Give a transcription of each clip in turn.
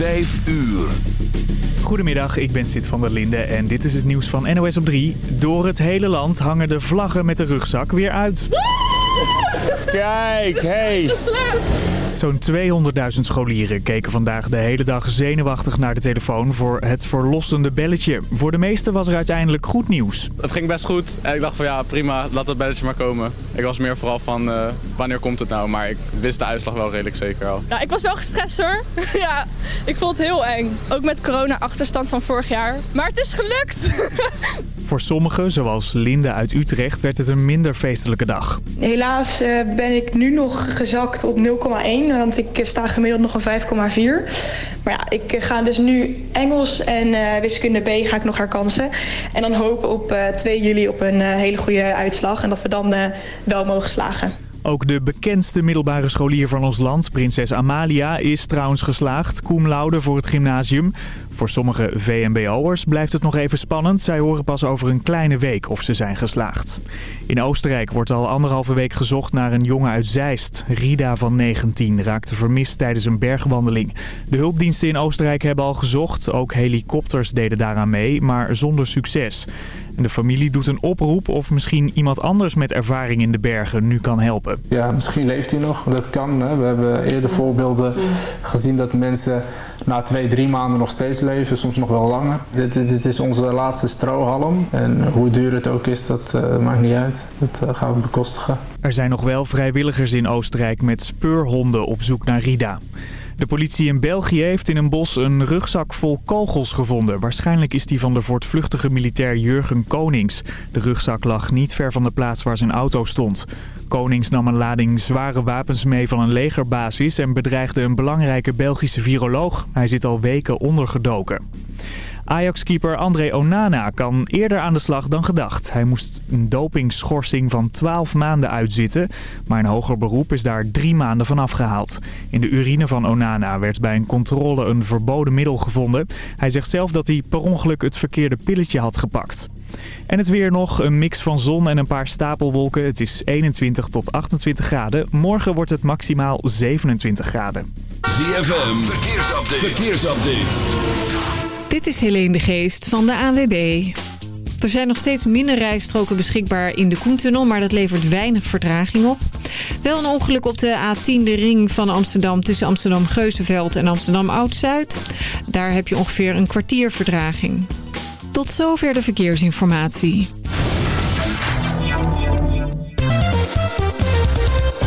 5 uur. Goedemiddag, ik ben Sid van der Linde en dit is het nieuws van NOS op 3. Door het hele land hangen de vlaggen met de rugzak weer uit. Kijk, hey. Zo'n 200.000 scholieren keken vandaag de hele dag zenuwachtig naar de telefoon voor het verlossende belletje. Voor de meesten was er uiteindelijk goed nieuws. Het ging best goed en ik dacht van ja prima, laat dat belletje maar komen. Ik was meer vooral van uh, wanneer komt het nou, maar ik wist de uitslag wel redelijk zeker al. Nou, ik was wel gestrest hoor. ja, ik vond het heel eng. Ook met corona achterstand van vorig jaar. Maar het is gelukt. Voor sommigen, zoals Linde uit Utrecht, werd het een minder feestelijke dag. Helaas uh, ben ik nu nog gezakt op 0,1, want ik sta gemiddeld nog een 5,4. Maar ja, ik ga dus nu Engels en uh, wiskunde B ga ik nog herkansen. En dan hopen op uh, 2 juli op een hele goede uitslag en dat we dan wel mogen slagen. Ook de bekendste middelbare scholier van ons land, prinses Amalia, is trouwens geslaagd. Cum laude voor het gymnasium. Voor sommige VMBO'ers blijft het nog even spannend. Zij horen pas over een kleine week of ze zijn geslaagd. In Oostenrijk wordt al anderhalve week gezocht naar een jongen uit Zeist. Rida van 19 raakte vermist tijdens een bergwandeling. De hulpdiensten in Oostenrijk hebben al gezocht. Ook helikopters deden daaraan mee, maar zonder succes. De familie doet een oproep of misschien iemand anders met ervaring in de bergen nu kan helpen. Ja, misschien leeft hij nog. Dat kan. Hè. We hebben eerder voorbeelden gezien dat mensen na twee, drie maanden nog steeds leven. Soms nog wel langer. Dit, dit, is onze laatste strohalm. En hoe duur het ook is, dat uh, maakt niet uit. Dat uh, gaan we bekostigen. Er zijn nog wel vrijwilligers in Oostenrijk met speurhonden op zoek naar Rida. De politie in België heeft in een bos een rugzak vol kogels gevonden. Waarschijnlijk is die van de voortvluchtige militair Jurgen Konings. De rugzak lag niet ver van de plaats waar zijn auto stond. Konings nam een lading zware wapens mee van een legerbasis en bedreigde een belangrijke Belgische viroloog. Hij zit al weken ondergedoken. Ajax-keeper André Onana kan eerder aan de slag dan gedacht. Hij moest een dopingschorsing van 12 maanden uitzitten, maar een hoger beroep is daar drie maanden van afgehaald. In de urine van Onana werd bij een controle een verboden middel gevonden. Hij zegt zelf dat hij per ongeluk het verkeerde pilletje had gepakt. En het weer nog, een mix van zon en een paar stapelwolken. Het is 21 tot 28 graden. Morgen wordt het maximaal 27 graden. ZFM, verkeersupdate. verkeersupdate. Dit is Helene de Geest van de ANWB. Er zijn nog steeds minder rijstroken beschikbaar in de Koentunnel, maar dat levert weinig vertraging op. Wel een ongeluk op de A10, de ring van Amsterdam tussen Amsterdam-Geuzenveld en Amsterdam-Oud-Zuid. Daar heb je ongeveer een kwartier vertraging. Tot zover de verkeersinformatie.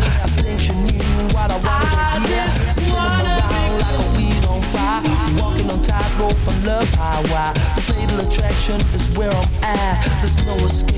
I think you knew what I wanted to hear. Spinning around like a weed on fire, walking on tightrope on love's highway. The fatal attraction is where I'm at. There's no escaping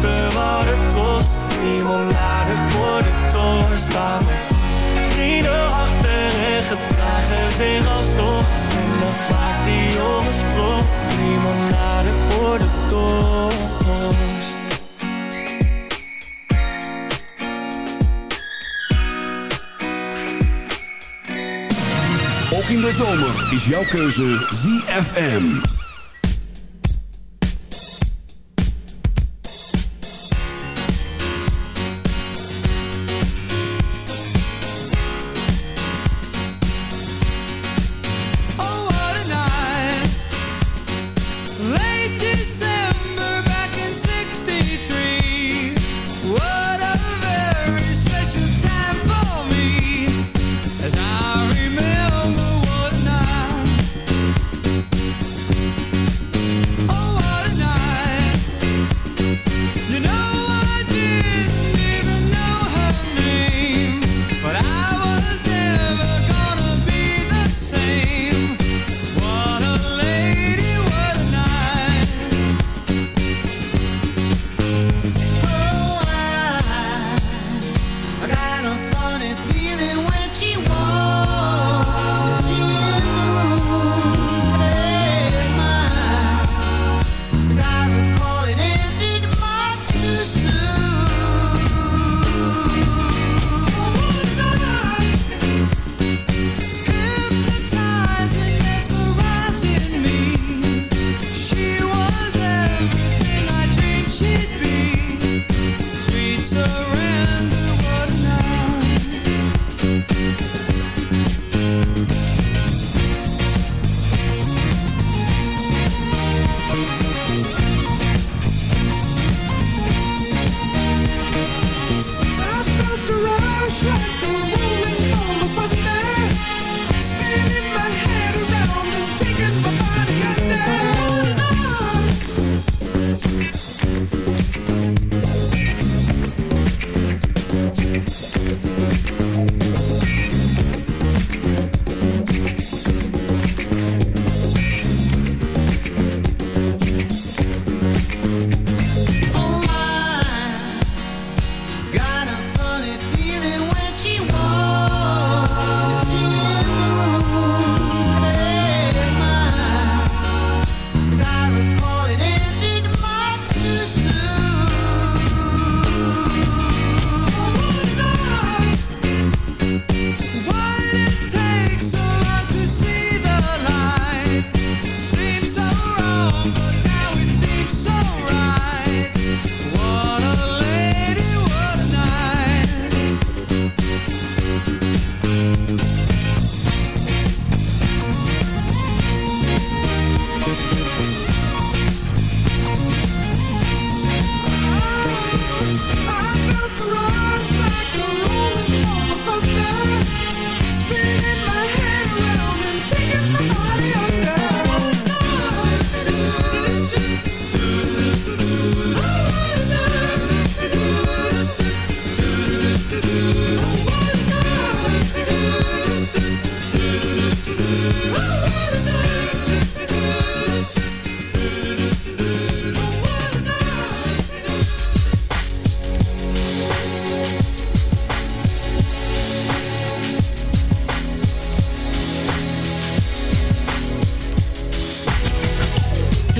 kosten wat het kost. Limonade voor de toren staan. Vrienden achter en gedragen zich alsnog. En dat maakt die jongens prof. Limonade voor de toren. Ook in de zomer is jouw keuze ZFM.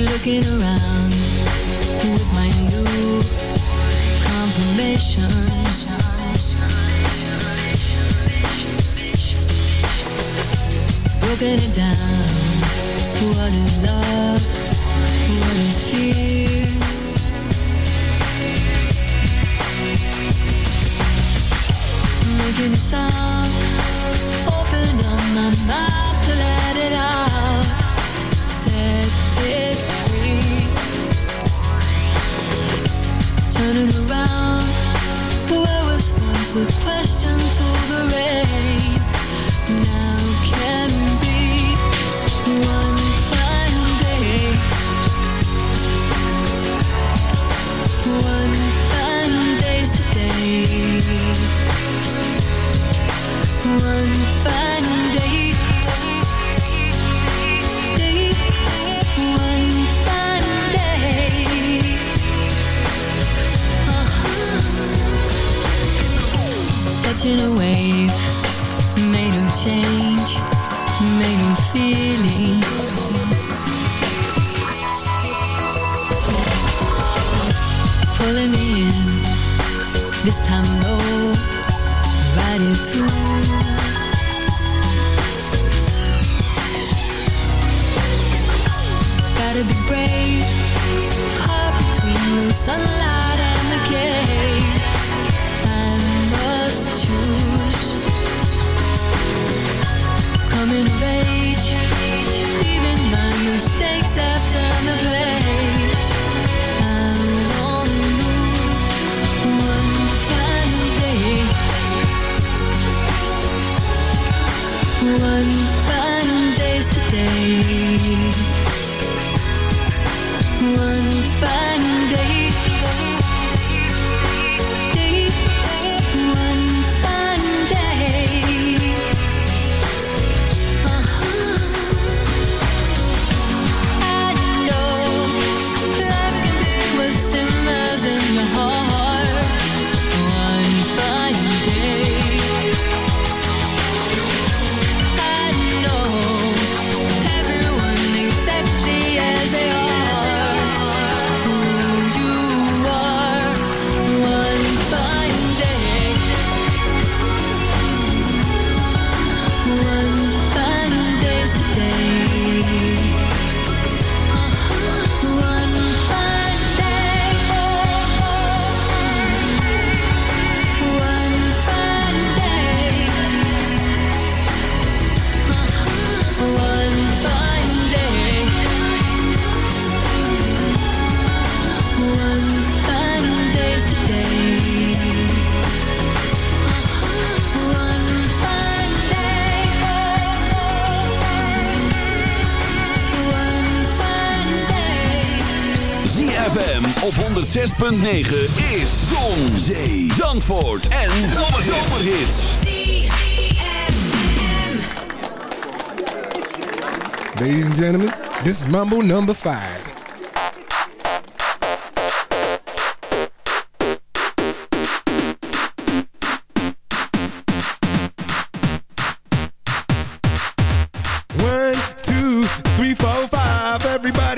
Looking around with my new information. Broken it down. What is love? What is fear? Making a sound. Open up my mouth to let it out. Set it Turning around. Where was once a question to the rain. Now can be one fine day. One fine day's today. One Catching a wave, made of change, made of feeling. Pulling me in, this time oh, low, ride it through. is Zon, Zee, Zandvoort en Zomerhits. Ladies and gentlemen, this is Mambo number 5.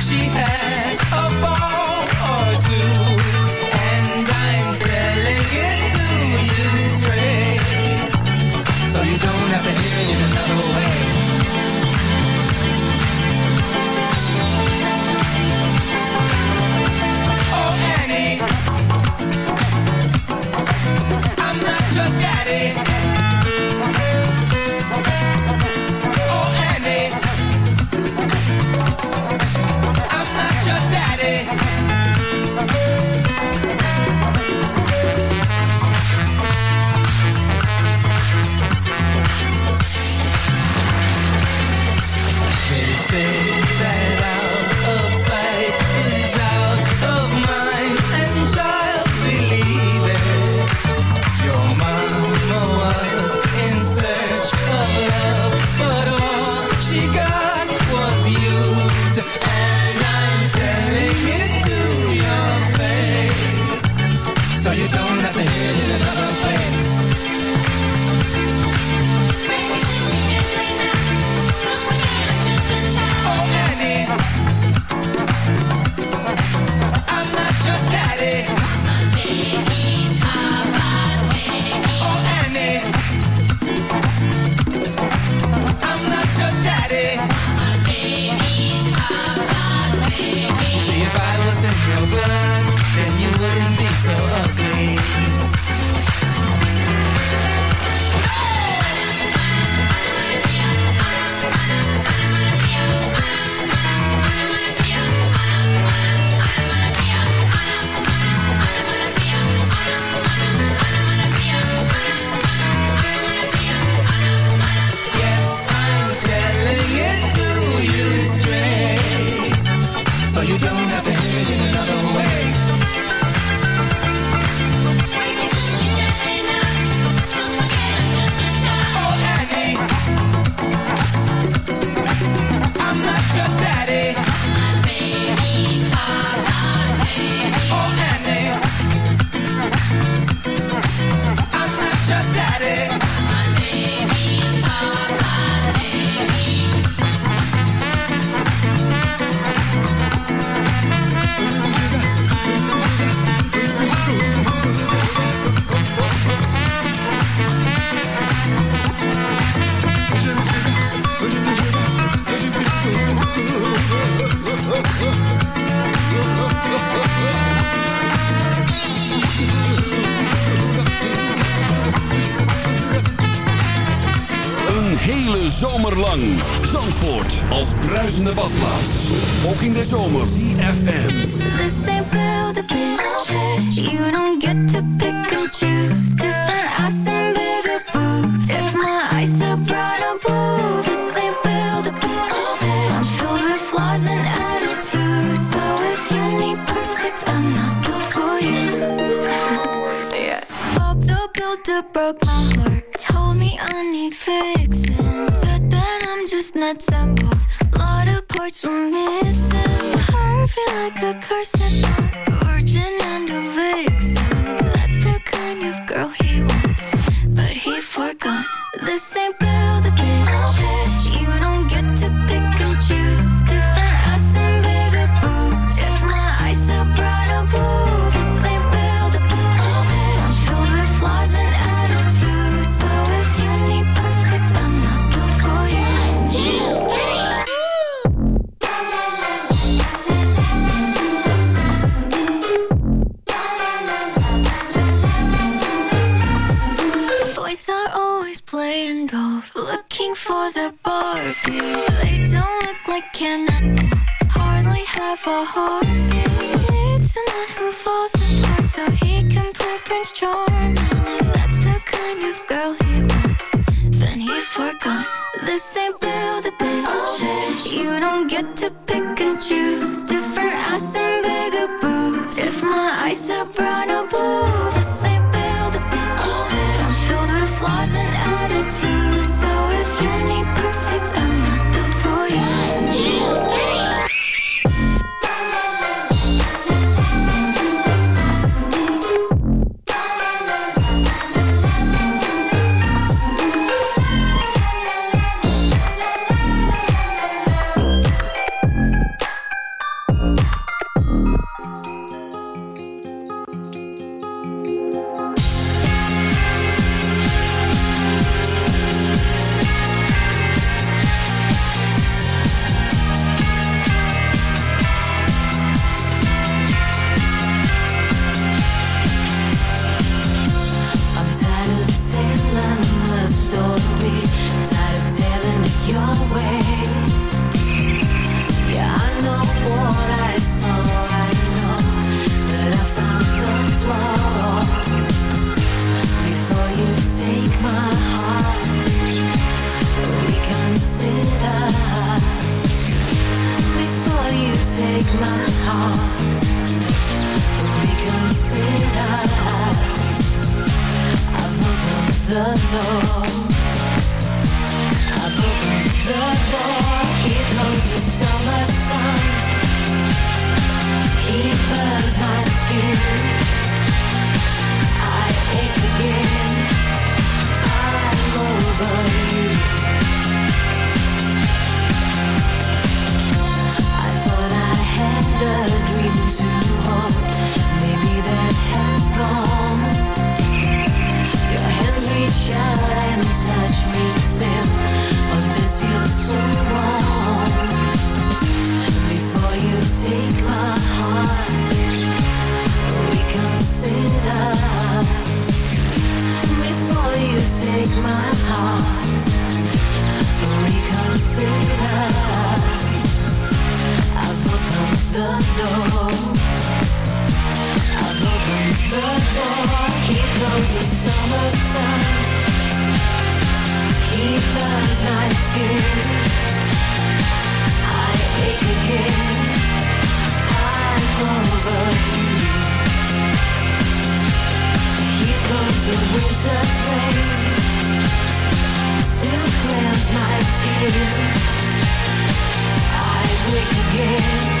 She had Told me I need fixing. Said that I'm just nuts and bolts. Lot of parts were missing. Curvy like a cursing. Virgin and a vixen. That's the kind of girl he wants. But he forgot. the same. good. for the Barbie. They don't look like can Hardly have a heart. Need someone who falls apart So he can play Prince Charming. If that's the kind of girl he wants Then he forgot. This ain't Build-A-Bitch You don't get to pick and choose. Different ass and bigger boobs. If my eyes are brown or blue I wake again.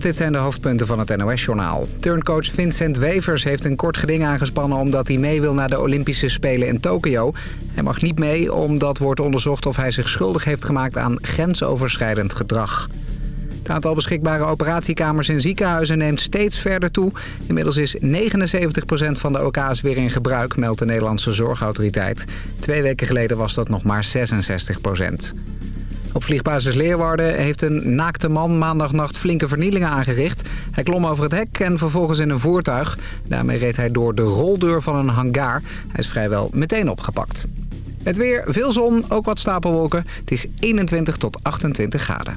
Dit zijn de hoofdpunten van het NOS-journaal. Turncoach Vincent Wevers heeft een kort geding aangespannen... omdat hij mee wil naar de Olympische Spelen in Tokio. Hij mag niet mee omdat wordt onderzocht of hij zich schuldig heeft gemaakt... aan grensoverschrijdend gedrag. Het aantal beschikbare operatiekamers in ziekenhuizen neemt steeds verder toe. Inmiddels is 79% van de OK's weer in gebruik, meldt de Nederlandse Zorgautoriteit. Twee weken geleden was dat nog maar 66%. Op vliegbasis Leeuwarden heeft een naakte man maandagnacht flinke vernielingen aangericht. Hij klom over het hek en vervolgens in een voertuig. Daarmee reed hij door de roldeur van een hangar. Hij is vrijwel meteen opgepakt. Het weer, veel zon, ook wat stapelwolken. Het is 21 tot 28 graden.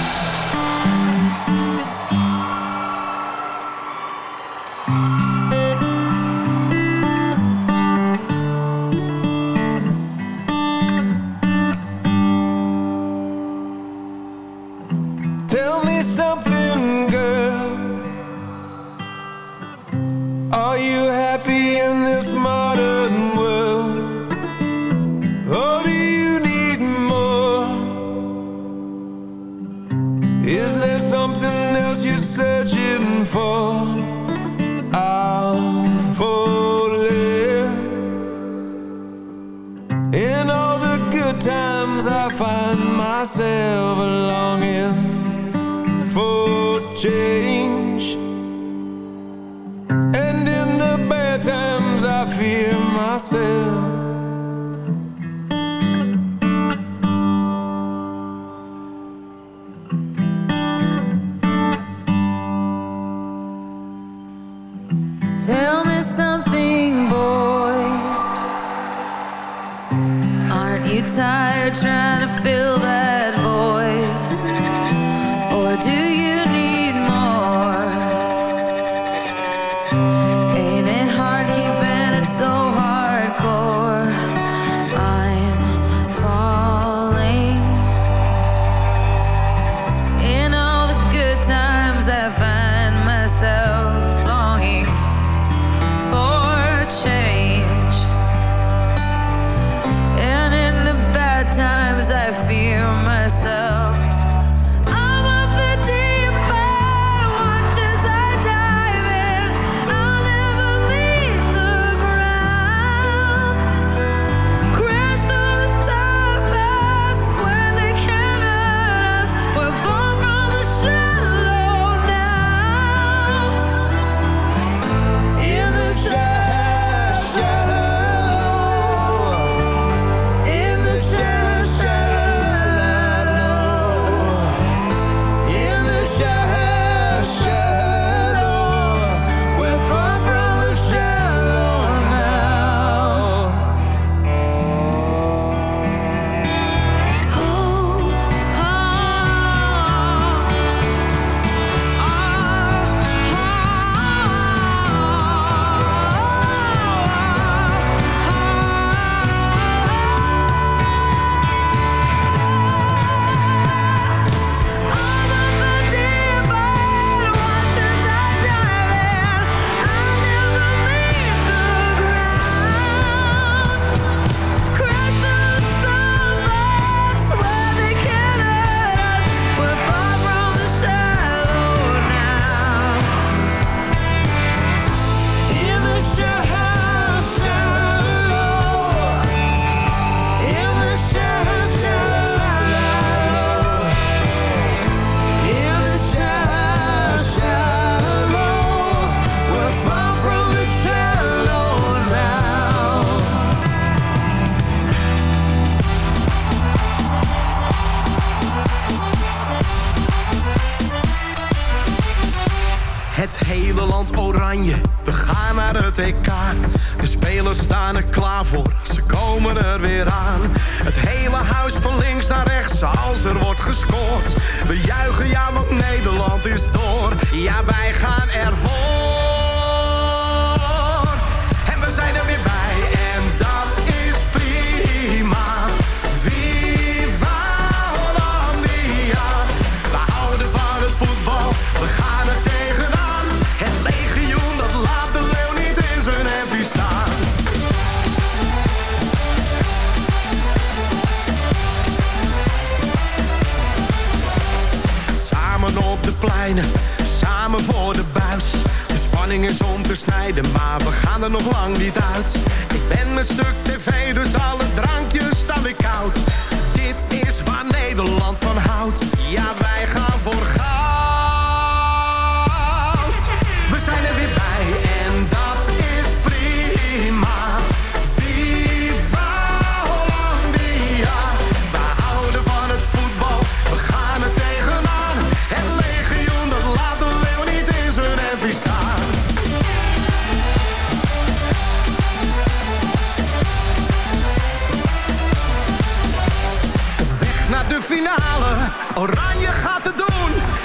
staan er klaar voor, ze komen er weer aan. Het hele huis van links naar rechts als er wordt gescoord. We juichen ja, want Nederland is door. Ja, wij gaan ervoor. maar we gaan er nog lang niet uit. Ik ben met stuk tv, dus alle drankjes staan weer koud.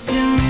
soon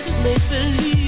just make believe.